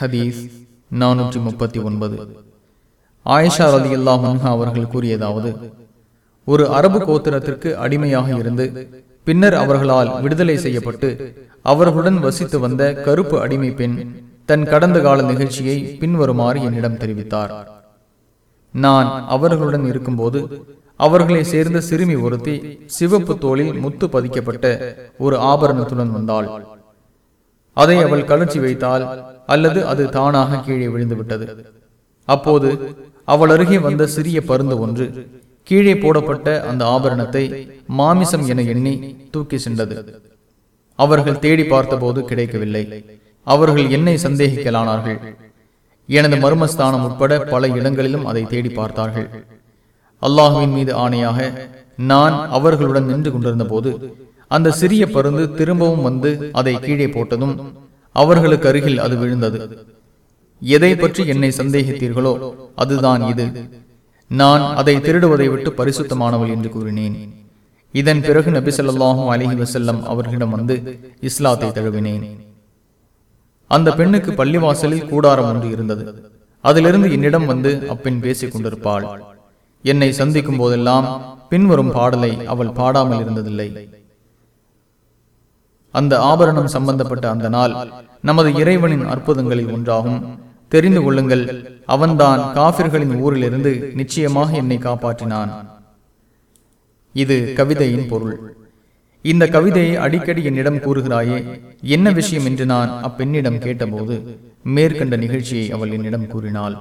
ஹதீஸ் நானூற்றி முப்பத்தி ஒன்பது. ஆயிஷா ரதி அல்லாஹ் அவர்கள் கூறியதாவது ஒரு அரபு கோத்திரத்திற்கு அடிமையாக இருந்து பின்னர் அவர்களால் விடுதலை செய்யப்பட்டு அவர்களுடன் வசித்து வந்த கருப்பு அடிமை பெண் தன் கடந்த கால நிகழ்ச்சியை பின்வருமாறு என்னிடம் தெரிவித்தார். நான் அவர்களுடன் இருக்கும்போது அவர்களை சேர்ந்த சிறுமி ஒருத்தி சிவப்பு தோளில் முத்து பதிக்கப்பட்ட ஒரு ஆபரணத்துடன் வந்தாள். அதை அவள் கலர்ச்சி வைத்தால் அல்லது அது தானாக கீழே விழுந்துவிட்டது. அப்போது அவள் அருகே வந்த சிறிய பருந்து ஒன்று கீழே போடப்பட்ட அந்த ஆபரணத்தை மாமிசம் என எண்ணி தூக்கி சென்றது. அவர்கள் தேடி பார்த்தபோது கிடைக்கவில்லை. அவர்கள் என்னை சந்தேகிக்கலானார்கள். எனது மர்மஸ்தானம் உட்பட பல இடங்களிலும் அதை தேடி பார்த்தார்கள். அல்லாஹுவின் மீது ஆணையாக நான் அவர்களுடன் நின்று கொண்டிருந்த போது அந்த சிறிய பருந்து திரும்பவும் வந்து அதை கீழே போட்டதும் அவர்களுக்கு அருகில் அது விழுந்தது. எதை பற்றி என்னை சந்தேகித்தீர்களோ அதுதான் இது. நான் அதை திருடுவதை விட்டு பரிசுத்தமானவள் என்று கூறினேன். இதன் பிறகு நபிசல்லாஹும் ஸல்லல்லாஹு வசல்லம் அவர்களிடம் வந்து இஸ்லாத்தை தழுவினேன். அந்த பெண்ணுக்கு பள்ளிவாசலில் கூடாரம் ஒன்று இருந்தது. அதிலிருந்து என்னிடம் வந்து அப்பெண் பேசிக் கொண்டிருப்பாள். என்னை சந்திக்கும் போதெல்லாம் பின்வரும் பாடலை அவள் பாடாமல் இருந்ததில்லை. அந்த ஆபரணம் சம்பந்தப்பட்ட அந்த நாள் நமது இறைவனின் அற்புதங்களில் ஒன்றாகும். தெரிந்து கொள்ளுங்கள் அவன்தான் காபிர்களின் ஊரிலிருந்து நிச்சயமாக என்னை காப்பாற்றினான். இது கவிதையின் பொருள். இந்த கவிதையை அடிக்கடி என்னிடம் கூறுகிறாயே என்ன விஷயம் என்று நான் அப்பெண்ணிடம் கேட்டபோது மேற்கண்ட நிகழ்ச்சியை அவள் என்னிடம் கூறினாள்.